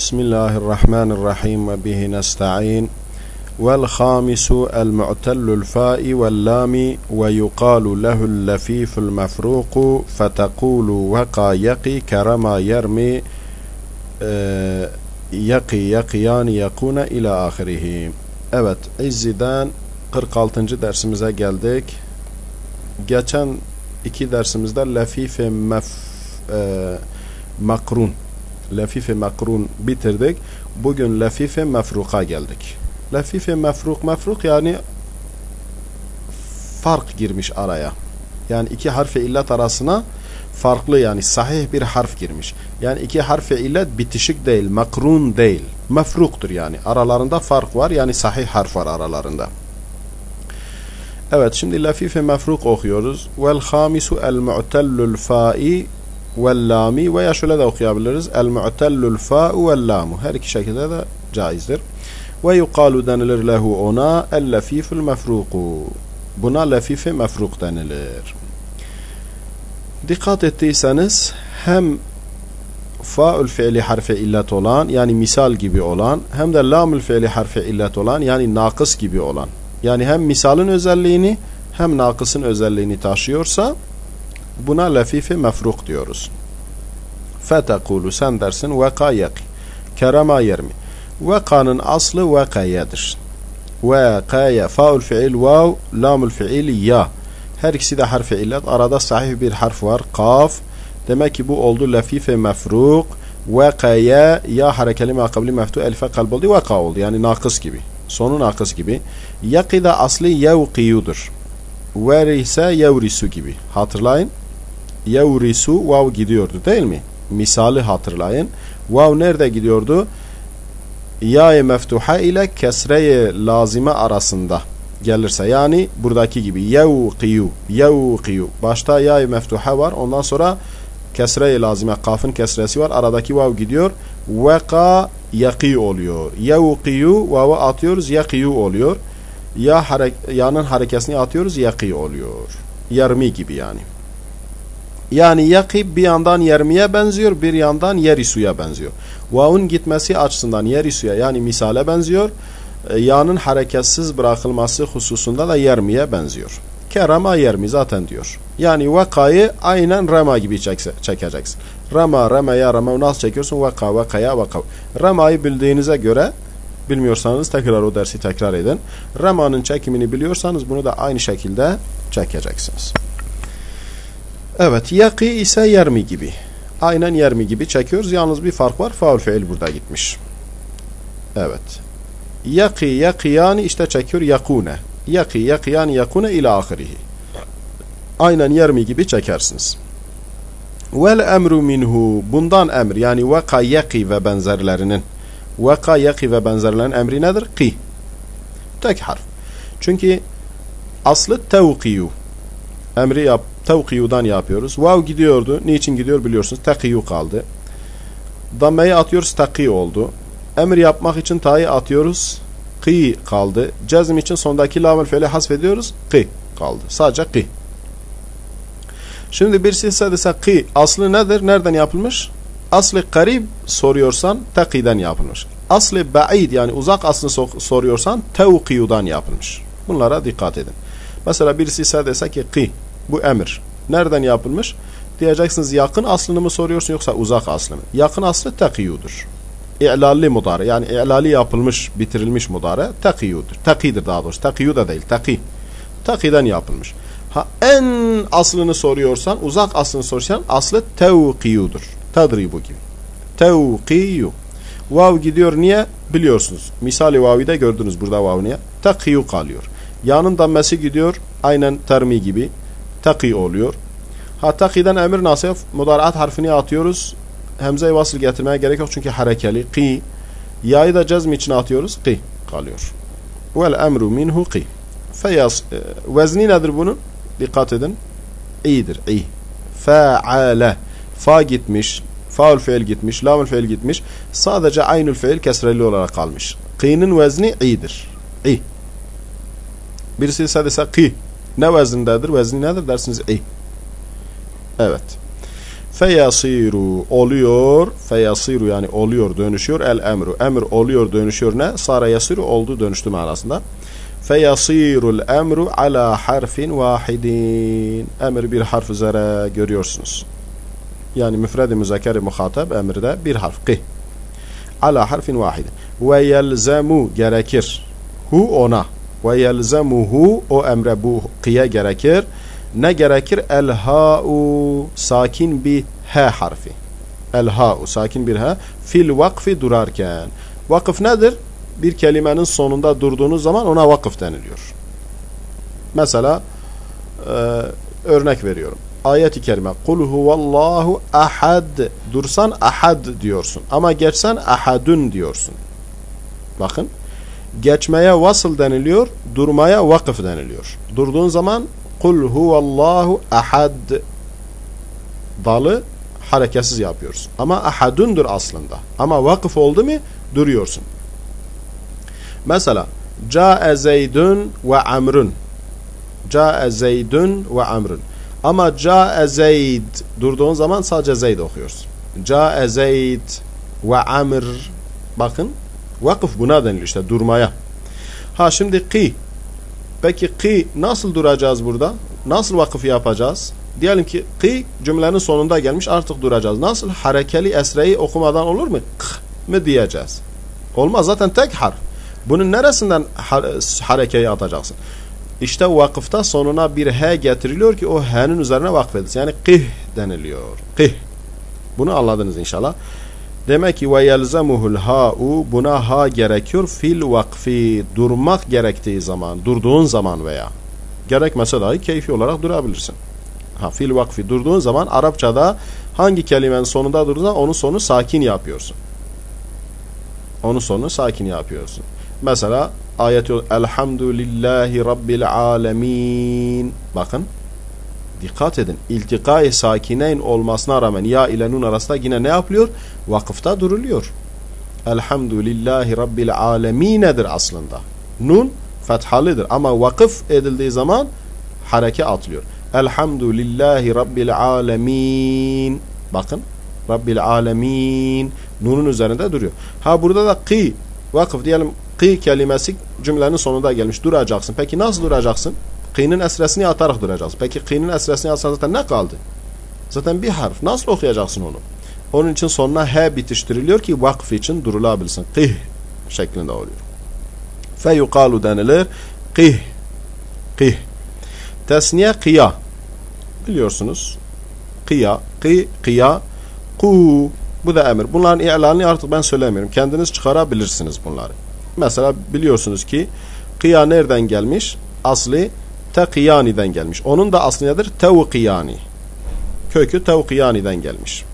بسم الله الرحمن الرحيم وبه نستعين والخامس المعتل الفاء واللام ويقال له اللفيف المفروق فتقول وقى يقي كرما يرمي يقي يقيان يكون إلى آخره Evet, İzzi'den 46. dersimize geldik. Geçen iki dersimizde lefife mef, e, makrun lefife makrun bitirdik. Bugün lefife mefruka geldik. Lefife mefruk mefruk yani fark girmiş araya. Yani iki harfe illet arasına farklı yani sahih bir harf girmiş. Yani iki harfe illet bitişik değil, makrun değil. Mefruktur yani. Aralarında fark var yani sahih harf var aralarında. Evet şimdi lefife mefruk okuyoruz. Vel hamisu el mu'tellul fa'i vel lami veya şöyle de okuyabiliriz. El mu'tellul fa'u vel lamu. Her iki şekilde de caizdir. Ve yuqalu denilir lehu ona el lefiful mefruku. Buna lefife mefruk denilir. Dikkat ettiyseniz hem faul fiili harfe illet olan yani misal gibi olan hem de lamül fiili harfe illet olan yani nakıs gibi olan yani hem misalın özelliğini hem nakısın özelliğini taşıyorsa buna lefife mefruk diyoruz. Fetekulu sen dersin veka yaki. Kerema yermi. Veka'nın aslı vekayedir. Vekaya faul fiil vav lamul fiil ya. Her ikisi de harfi illet. Arada sahih bir harf var. Kaf. Demek ki bu oldu lefife mefruk. Vekaya ya harekeli makabli meftu elife kalb oldu. Veka oldu. Yani nakıs gibi. Sonu nakıs gibi. Yaki de aslı yevkiyudur. Verise yevrisu gibi. Hatırlayın yevrisu vav gidiyordu değil mi? Misali hatırlayın. Vav nerede gidiyordu? Ya-i meftuha ile kesre-i lazime arasında gelirse yani buradaki gibi yevqiyu yevqiyu başta ya-i meftuha var ondan sonra kesre-i lazime kafın kesresi var aradaki vav gidiyor veka yaki oluyor yevqiyu vav'ı atıyoruz yakiyu oluyor ya hare yanın harekesini atıyoruz yaki oluyor yarmi gibi yani yani yakib bir yandan yermiye benziyor, bir yandan yerisuya benziyor. Vav'un gitmesi açısından yerisuya yani misale benziyor. E, yanın hareketsiz bırakılması hususunda da yermiye benziyor. Kerama yermi zaten diyor. Yani vakayı aynen rema gibi çekse, çekeceksin. Rema, remaya, rema nasıl çekiyorsun? Vaka, vakaya, vaka. Remayı bildiğinize göre bilmiyorsanız tekrar o dersi tekrar edin. Rema'nın çekimini biliyorsanız bunu da aynı şekilde çekeceksiniz. Evet, yaki ise yermi gibi. Aynen yermi gibi çekiyoruz. Yalnız bir fark var. Faul fiil burada gitmiş. Evet. Yaki, yakiyani işte çekiyor yakune. Yaki, yakiyani yakune ila ahirihi. Aynen yermi gibi çekersiniz. Vel emru minhu. Bundan emr yani vaka yaki ve benzerlerinin. Vaka yaki ve benzerlerinin emri nedir? Ki. Tek harf. Çünkü aslı tevkiyu. Emri yap, tevkiyudan yapıyoruz. Vav gidiyordu. Niçin gidiyor biliyorsunuz. Tekiyu kaldı. Dammeyi atıyoruz. Teki oldu. Emir yapmak için ta'yı atıyoruz. Kı kaldı. Cezm için sondaki lamel fiili hasfediyoruz. Kı kaldı. Sadece kı. Şimdi bir ise dese kı aslı nedir? Nereden yapılmış? Aslı karib soruyorsan tekiden yapılmış. Aslı ba'id yani uzak aslını soruyorsan tevkiyudan yapılmış. Bunlara dikkat edin. Mesela birisi ise dese ki kı bu emir. Nereden yapılmış? Diyeceksiniz yakın aslını mı soruyorsun yoksa uzak aslı mı? Yakın aslı tekiyudur. İ'lalli mudare yani i'lali yapılmış, bitirilmiş mudare tekiyudur. Tekidir daha doğrusu. Tekiyu da değil. Teki. Tekiden yapılmış. Ha en aslını soruyorsan, uzak aslını soruyorsan aslı tevkiyudur. Tadribu gibi. Tevkiyu. Vav gidiyor niye? Biliyorsunuz. Misali vavi de gördünüz burada vav niye? Tekiyu kalıyor. Yanın dammesi gidiyor. Aynen termi gibi. Taki oluyor. Ha takiden emir nasıl? Mudaraat harfini atıyoruz. Hemze-i vasıl getirmeye gerek yok çünkü harekeli. Ki. Ya'yı da cezm için atıyoruz. Ki kalıyor. Vel emru minhu ki. Feyas. E, vezni nedir bunun? Dikkat edin. İyidir. İyi. Fa'ale. Fa gitmiş. Faul fiil gitmiş. Lamul fiil gitmiş. Sadece aynül fiil kesreli olarak kalmış. Ki'nin vezni iyidir. İyi. Birisi ise ki. Ne vezindedir? Vezni nedir dersiniz? İyi. Evet. Feyasiru oluyor. Feyasiru yani oluyor dönüşüyor. El emru. Emr oluyor dönüşüyor ne? Sara yasiru oldu dönüştü manasında. Feyasirul emru ala harfin vahidin. Emir bir harf üzere görüyorsunuz. Yani müfredi müzakeri muhatap emirde bir harf. Ki. Ala harfin vahidin. Ve yelzemu gerekir. Hu ona. Ve yelzemuhu o emre bu kıya gerekir. Ne gerekir? El ha'u sakin bir h harfi. El ha'u sakin bir h. Fil vakfi durarken. Vakıf nedir? Bir kelimenin sonunda durduğunuz zaman ona vakıf deniliyor. Mesela e, örnek veriyorum. Ayet-i kerime. Kul huvallahu ahad. Dursan ahad diyorsun. Ama geçsen ahadun diyorsun. Bakın. Geçmeye vasıl deniliyor. Durmaya vakıf deniliyor. Durduğun zaman Kul huvallahu ahad dalı hareketsiz yapıyoruz. Ama ahadundur aslında. Ama vakıf oldu mu duruyorsun. Mesela Ca'e Zeydun ve Amrun. Ca'e Zeydun ve Amrun. Ama Ca'e Zeyd durduğun zaman sadece Zeyd okuyorsun. Ca'e Zeyd ve Amr. Bakın vakıf buna deniliyor işte durmaya. Ha şimdi ki Peki ki nasıl duracağız burada? Nasıl vakıf yapacağız? Diyelim ki ki cümlenin sonunda gelmiş artık duracağız. Nasıl harekeli esreyi okumadan olur mu? K mı diyeceğiz? Olmaz zaten tek harf. Bunun neresinden harekeyi atacaksın? İşte vakıfta sonuna bir he getiriliyor ki o he'nin üzerine vakfedilsin. Yani kih deniliyor. Kih. Bunu anladınız inşallah. Demek ki ve yelzemuhul ha'u buna ha gerekiyor fil vakfi durmak gerektiği zaman durduğun zaman veya gerekmese dahi keyfi olarak durabilirsin. Ha fil vakfi durduğun zaman Arapçada hangi kelimenin sonunda durduğunda onun sonu sakin yapıyorsun. Onun sonu sakin yapıyorsun. Mesela ayet Elhamdülillahi Rabbil Alemin. Bakın Dikkat edin. İltikai sakineyn olmasına rağmen ya ile nun arasında yine ne yapılıyor? Vakıfta duruluyor. Elhamdülillahi Rabbil aleminedir aslında. Nun fethalıdır ama vakıf edildiği zaman hareke atılıyor. Elhamdülillahi Rabbil alemin. Bakın. Rabbil alemin. Nunun üzerinde duruyor. Ha burada da ki vakıf diyelim ki kelimesi cümlenin sonunda gelmiş. Duracaksın. Peki nasıl duracaksın? Kı'nın esresini atarak duracağız. Peki kı'nın esresini atsan zaten ne kaldı? Zaten bir harf. Nasıl okuyacaksın onu? Onun için sonuna he bitiştiriliyor ki vakf için durulabilsin. Kih şeklinde oluyor. Fe yukalu denilir. Kih. Kih. Tesniye kıya. Biliyorsunuz. Kıya. Kı, kıya. Ku. Bu da emir. Bunların ilanını artık ben söylemiyorum. Kendiniz çıkarabilirsiniz bunları. Mesela biliyorsunuz ki kıya nereden gelmiş? Asli tekiyani'den gelmiş. Onun da aslı nedir? Tevkiyani. Kökü tevkiyani'den gelmiş.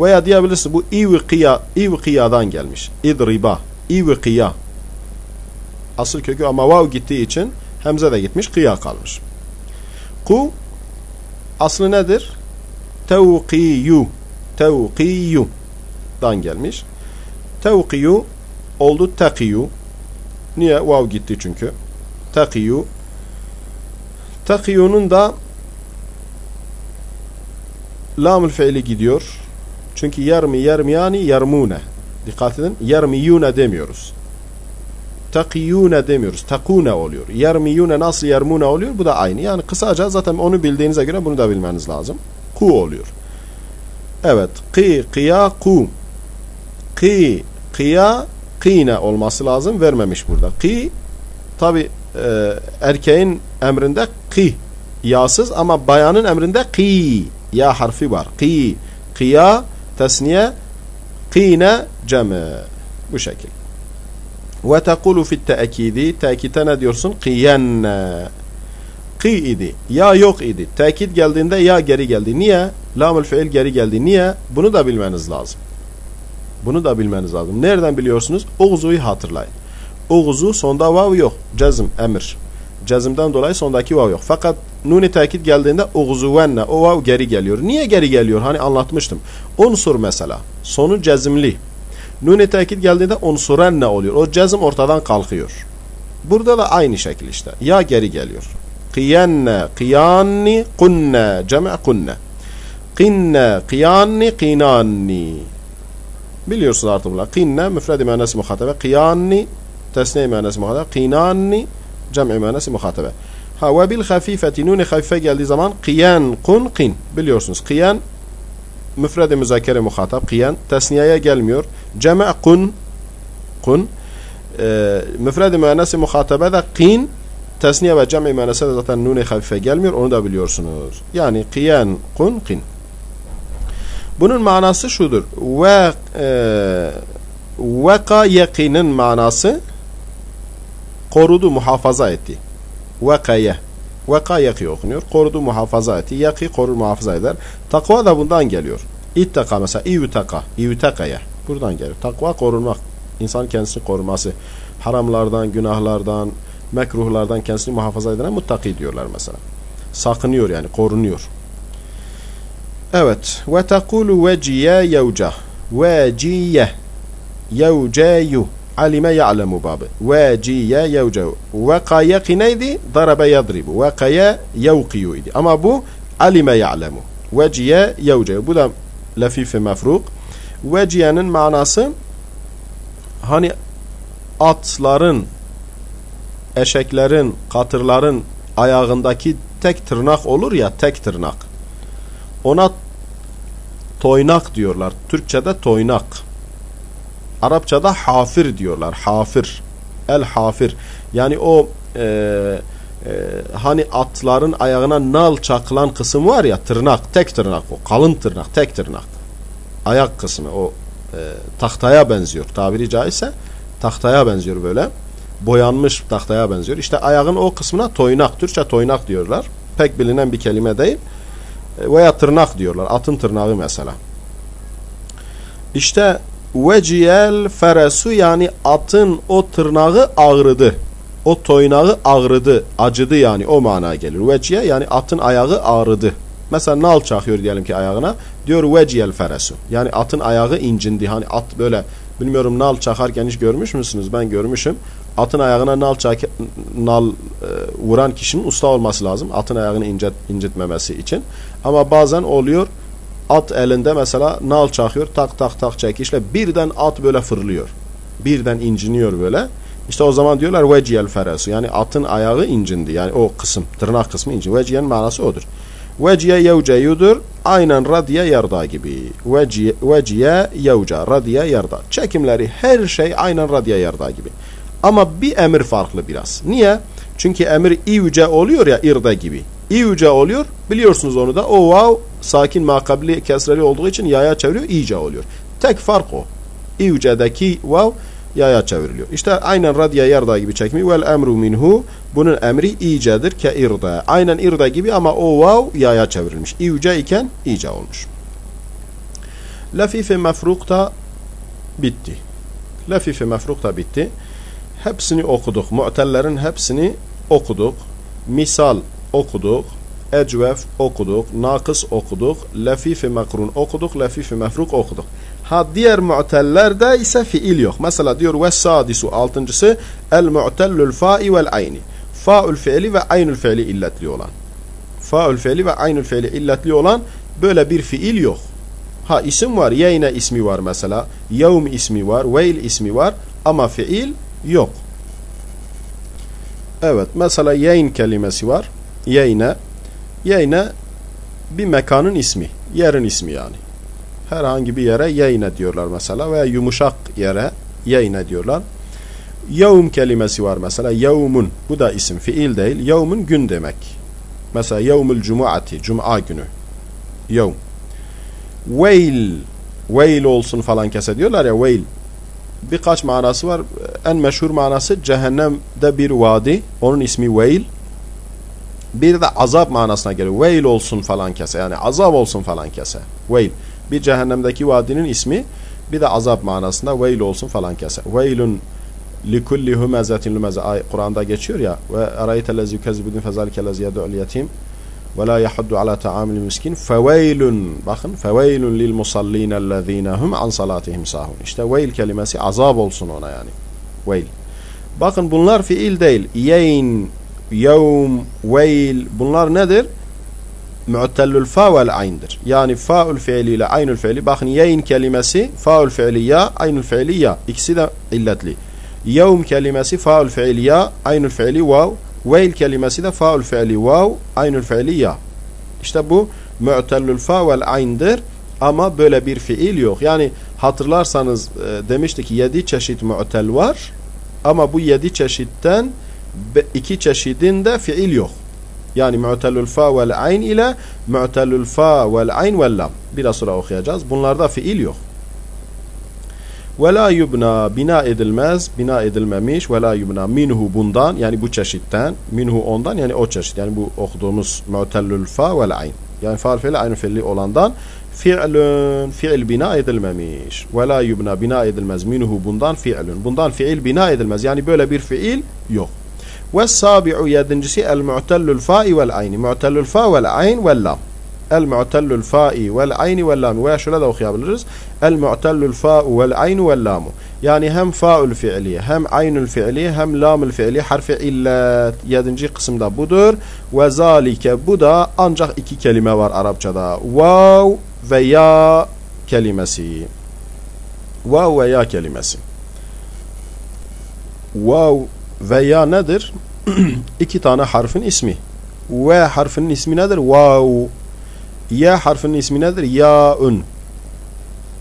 Veya diyebilirsin bu ivkiya, ivkiyadan gelmiş. İdriba, ivkiya. Asıl kökü ama vav gittiği için hemze de gitmiş, kıya kalmış. Ku aslı nedir? Tevkiyu. Tevkiyu dan gelmiş. Tevkiyu oldu tekiyu. Niye? Vav gitti çünkü. Tekiyu Takiyunun da lamül fiili gidiyor. Çünkü yermi yermiyani yermune. Dikkat edin. Yermiyune demiyoruz. Takiyune demiyoruz. Takune oluyor. Yermiyune nasıl yermune oluyor? Bu da aynı. Yani kısaca zaten onu bildiğinize göre bunu da bilmeniz lazım. Ku oluyor. Evet. Ki, kıya, ku. Ki, kıya, kine olması lazım. Vermemiş burada. Ki, tabi e, erkeğin emrinde ki yasız ama bayanın emrinde ki ya harfi var. Ki, kiya, tesniye, kine, ceme. Bu şekil. Ve tekulu fit teekidi. Tekite ne diyorsun? Kiyenne. Ki idi. Ya yok idi. Tekit geldiğinde ya geri geldi. Niye? Lamül fiil geri geldi. Niye? Bunu da bilmeniz lazım. Bunu da bilmeniz lazım. Nereden biliyorsunuz? Uğzu'yu hatırlayın. Uğzu sonda vav yok. Cezm, emir. Cezimden dolayı sondaki vav yok. Fakat nuni tekit geldiğinde uğzuvenne o vav geri geliyor. Niye geri geliyor? Hani anlatmıştım. Unsur mesela. Sonu cezimli. Nuni tekit geldiğinde unsurenne oluyor. O cezim ortadan kalkıyor. Burada da aynı şekil işte. Ya geri geliyor. Kıyenne, kıyanni, kunne, ceme kunne. Qinne, qiyanni, qinanni. Biliyorsunuz artık bunlar. Qinne, müfredi manası muhatabe. Qiyanni, tesniye manası muhatabe. Qinanni, cem'i manası muhatabe. Ha ve bil hafifeti, nuni hafife geldiği zaman qiyan, kun, qin. Biliyorsunuz. Qiyan, müfredi müzakere muhatap. Qiyan, tesniyeye gelmiyor. Cem'i kun, kun. E, müfredi müennesi muhatabe de qin, tesniye ve cem'i müennese de zaten nuni hafife gelmiyor. Onu da biliyorsunuz. Yani qiyan, kun, qin. Bunun manası şudur. Ve e, veka yakinin manası korudu, muhafaza etti. Vekaya. Veka yaki okunuyor. Korudu, muhafaza etti. Yaki korur, muhafaza eder. Takva da bundan geliyor. İttaka mesela. İyütaka. İyütekaya. Buradan geliyor. Takva korunmak. İnsan kendisini koruması. Haramlardan, günahlardan, mekruhlardan kendisini muhafaza edene muttaki diyorlar mesela. Sakınıyor yani, korunuyor. Evet. Ve tekulu veciye yevca. Veciye. Yevceyu. Alime ya'lemu babı. Veciye yevceyu. Vekayeki neydi? Darabe yadribu. Vekaya yevkiyu idi. Ama bu alime ya'lemu. Veciye yevceyu. Bu da lefife mefruk. Veciyenin manası hani atların, eşeklerin, katırların ayağındaki tek tırnak olur ya, tek tırnak. Ona toynak diyorlar. Türkçe'de toynak. Arapçada hafir diyorlar. Hafir. El hafir. Yani o e, e, hani atların ayağına nal çakılan kısım var ya tırnak. Tek tırnak o. Kalın tırnak. Tek tırnak. Ayak kısmı o e, tahtaya benziyor. Tabiri caizse tahtaya benziyor böyle. Boyanmış tahtaya benziyor. İşte ayağın o kısmına toynak. Türkçe toynak diyorlar. Pek bilinen bir kelime değil. E, veya tırnak diyorlar. Atın tırnağı mesela. İşte veciyel feresu yani atın o tırnağı ağrıdı. O toynağı ağrıdı, acıdı yani o manaya gelir. Veciye yani atın ayağı ağrıdı. Mesela nal çakıyor diyelim ki ayağına. Diyor veciyel feresu. Yani atın ayağı incindi. Hani at böyle bilmiyorum nal çakarken hiç görmüş müsünüz? Ben görmüşüm. Atın ayağına nal çak nal e, vuran kişinin usta olması lazım. Atın ayağını incit, incitmemesi için. Ama bazen oluyor at elinde mesela nal çakıyor tak tak tak çekişle birden at böyle fırlıyor. Birden inciniyor böyle. İşte o zaman diyorlar veciyel feresu yani atın ayağı incindi yani o kısım tırnak kısmı incindi. Veciyen manası odur. Veciye yevceyudur aynen radiye yarda gibi. Veciye, veciye yevca radiye yarda. Çekimleri her şey aynen radiye yarda gibi. Ama bir emir farklı biraz. Niye? Çünkü emir ivce oluyor ya irde gibi. İvce oluyor. Biliyorsunuz onu da. O vav sakin makabli kesreli olduğu için yaya çeviriyor. iyice oluyor. Tek fark o. İvce'deki vav yaya çevriliyor. İşte aynen radya yarda gibi çekimi. Vel emru minhu. Bunun emri iyicedir ke irda. Aynen irda gibi ama o vav yaya çevrilmiş. İvce iken iyice olmuş. Lafife mefruk bitti. Lafife mefruk bitti. Hepsini okuduk. Mu'tellerin hepsini okuduk. Misal okuduk. Ecvef okuduk. Nakıs okuduk. Lefife mekrun okuduk. Lefife mefruk okuduk. Ha diğer mu'tellerde ise fiil yok. Mesela diyor ve sadisu altıncısı el mu'tellül fa'i vel ayni. Fa'ül fiili ve aynül fiili illetli olan. Fa'ül fiili ve aynül fiili illetli olan böyle bir fiil yok. Ha isim var. Yeyne ismi var mesela. Yevm ismi var. Veil ismi var. Ama fiil yok. Evet. Mesela yeyn kelimesi var. Yeyne. Yeyne bir mekanın ismi. Yerin ismi yani. Herhangi bir yere yeyne diyorlar mesela. Veya yumuşak yere yeyne diyorlar. Yevm kelimesi var mesela. Yevmun. Bu da isim. Fiil değil. Yevmun gün demek. Mesela yevmul cumuati. Cuma günü. Yevm. Veil. Veil olsun falan kese diyorlar ya. Veil. Birkaç manası var. En meşhur manası cehennemde bir vadi. Onun ismi Veil. Bir de azap manasına geliyor. Veil olsun falan kese. Yani azap olsun falan kese. Veil. Bir cehennemdeki vadinin ismi bir de azap manasında veil olsun falan kese. Veilun likulli humezetin lumeze. Kur'an'da geçiyor ya. Ve arayetellezi yukezzibudun fezalikellezi yed'ul yetim ve la yahuddu ala ta'amil miskin feveylun bakın feveylun lil musallinellezine hum an salatihim sahun. İşte veil kelimesi azap olsun ona yani. Veil. Bakın bunlar fiil değil. Yeyn, yevm, veil bunlar nedir? mu'tellül fa vel ayn'dir. Yani faul fiili ile aynül fiili. Bakın yeyn kelimesi faul fiili ya, aynül fiili ya. İkisi de illetli. Yevm kelimesi faul fiili ya, aynül fiili vav. Veil kelimesi de faul fiili vav, aynül fiili ya. İşte bu mu'tellül fa vel ayn'dir. Ama böyle bir fiil yok. Yani hatırlarsanız e, demiştik yedi çeşit mu'tel var. Ama bu yedi çeşitten iki çeşidinde fiil yok. Yani mu'telül fa vel ayn ile mu'telül fa vel ayn vel lam. Biraz sonra okuyacağız. Bunlarda fiil yok. Ve la yubna bina edilmez, bina edilmemiş ve la yubna minhu bundan yani bu çeşitten, minhu ondan yani o çeşit yani bu okuduğumuz mu'tellül fa vel ayn. Yani faal fiili aynı fiili olandan fi'lün fiil bina edilmemiş. Ve la yubna bina edilmez minhu bundan fi'lün. Bundan fiil bina edilmez. Yani böyle bir fiil yok. Ve sabi'u yedincisi el mu'tellül fa'i vel ayni. Mu'tellül fa vel ayn vel lam. El mu'tellül fa'i vel ayni vel lam. Veya şöyle de okuyabiliriz. El mu'tellül fa'u vel aynu vel lamu. Yani hem fa'ül fi'li, hem aynül fi'li, hem lamül fi'li harfi illet. Yedinci kısımda budur. Ve zalike bu da ancak iki kelime var Arapçada. Vav ve ya kelimesi. Vav ve ya kelimesi. Vav ve ya nedir? İki tane harfin ismi. Ve harfinin ismi nedir? Vav. Ya harfinin ismi nedir? Yaun.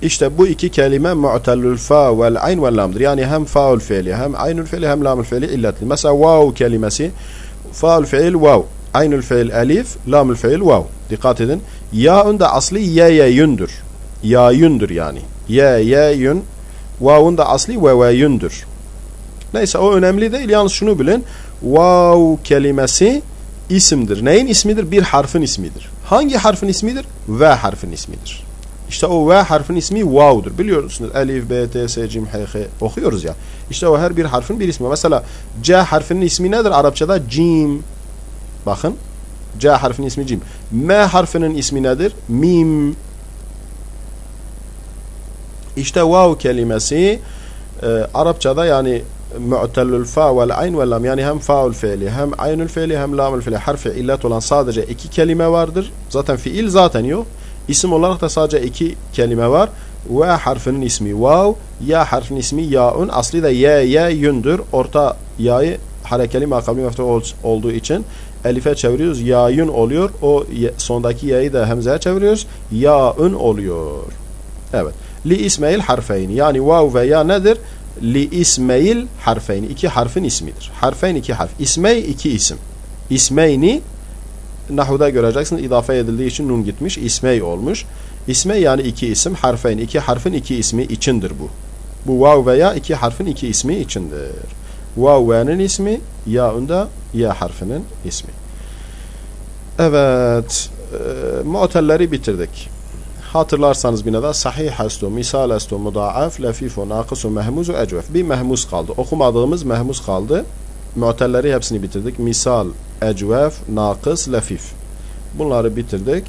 İşte bu iki kelime mu'tellül fa vel ayn vel lamdır. Yani hem faul fiili hem aynül fiili hem lamül fiili illetli. Mesela vav kelimesi faul fiil vav. Aynül fiil elif, lamül fiil vav. Dikkat edin. Yaun da asli ye yeyündür. Yayündür yani. Ye yeyün. Vavun da asli ve veyündür. Neyse o önemli değil. Yalnız şunu bilin. Vav kelimesi isimdir. Neyin ismidir? Bir harfin ismidir. Hangi harfin ismidir? V harfin ismidir. İşte o V harfin ismi vav'dur. Biliyorsunuz elif, b, t, s, cim, h, h okuyoruz ya. İşte o her bir harfin bir ismi. Mesela C harfinin ismi nedir Arapçada? Cim. Bakın. C harfinin ismi cim. M harfinin ismi nedir? Mim. İşte vav kelimesi e, Arapçada yani mu'tellül fa vel ayn vel lam yani hem faul fiili hem aynül fiili hem lamül fiili harfi illet olan sadece iki kelime vardır. Zaten fiil zaten yok. İsim olarak da sadece iki kelime var. Ve harfinin ismi vav, ya harfinin ismi yaun. Aslı da ye, ye, yündür. Orta ya'yı harekeli meftu olduğu için elife çeviriyoruz. Yayun oluyor. O sondaki ya'yı da hemzeye çeviriyoruz. Yaun oluyor. Evet. Li ismeil harfeyni. Yani vav ve ya nedir? Li ismeil harfeyni. İki harfin ismidir. Harfeyn iki harf. İsmey iki isim. İsmeyni Nahuda göreceksiniz idafe edildiği için nun gitmiş. İsmey olmuş. İsme yani iki isim. Harfeyn. iki harfin iki ismi içindir bu. Bu vav veya iki harfin iki ismi içindir. Vav ve'nin ismi ya'un da ya harfinin ismi. Evet. E, muotelleri bitirdik. Hatırlarsanız binada sahih estu, misal estu, mudaaf, lefifu, nakısu, mehmuzu, ecvef. Bir mehmuz kaldı. Okumadığımız mehmuz kaldı. Muotelleri hepsini bitirdik. Misal, ecvef, nakıs, lefif. Bunları bitirdik.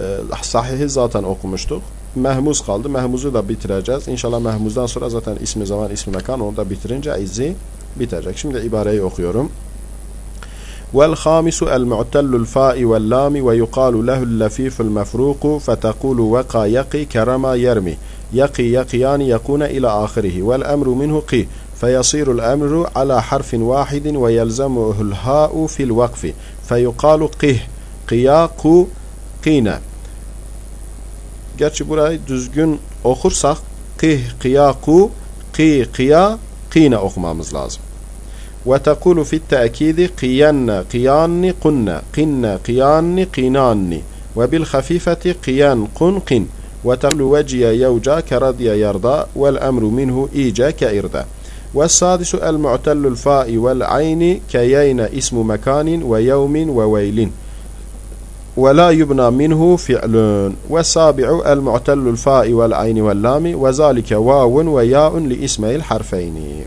Ee, sahihi zaten okumuştuk. Mehmuz kaldı. Mehmuzu da bitireceğiz. İnşallah mehmuzdan sonra zaten ismi zaman, ismi mekan onu da bitirince izi bitecek. Şimdi ibareyi okuyorum. والخامس المعتل الفاء واللام ويقال له اللفيف المفروق فتقول وقى يقي كرما يرمي يقي يقيان يكون إلى آخره والأمر منه قي فيصير الأمر على حرف واحد ويلزمه الهاء في الوقف فيقال قه قياق قينا Gerçi burayı düzgün okursak qih qiyaku qi qiya qina okumamız lazım. وتقول في التأكيد قين قيان قن قن قيان قنان وبالخفيفة قيان قن قن. وتقول وجي يوجا كرضي يرضى والأمر منه إيجا كإرضى. والسادس المعتل الفاء والعين كيين اسم مكان ويوم وويل. ولا يبنى منه فعل. والسابع المعتل الفاء والعين واللام وذلك واو وياء لاسمي الحرفين.